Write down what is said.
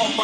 Oh,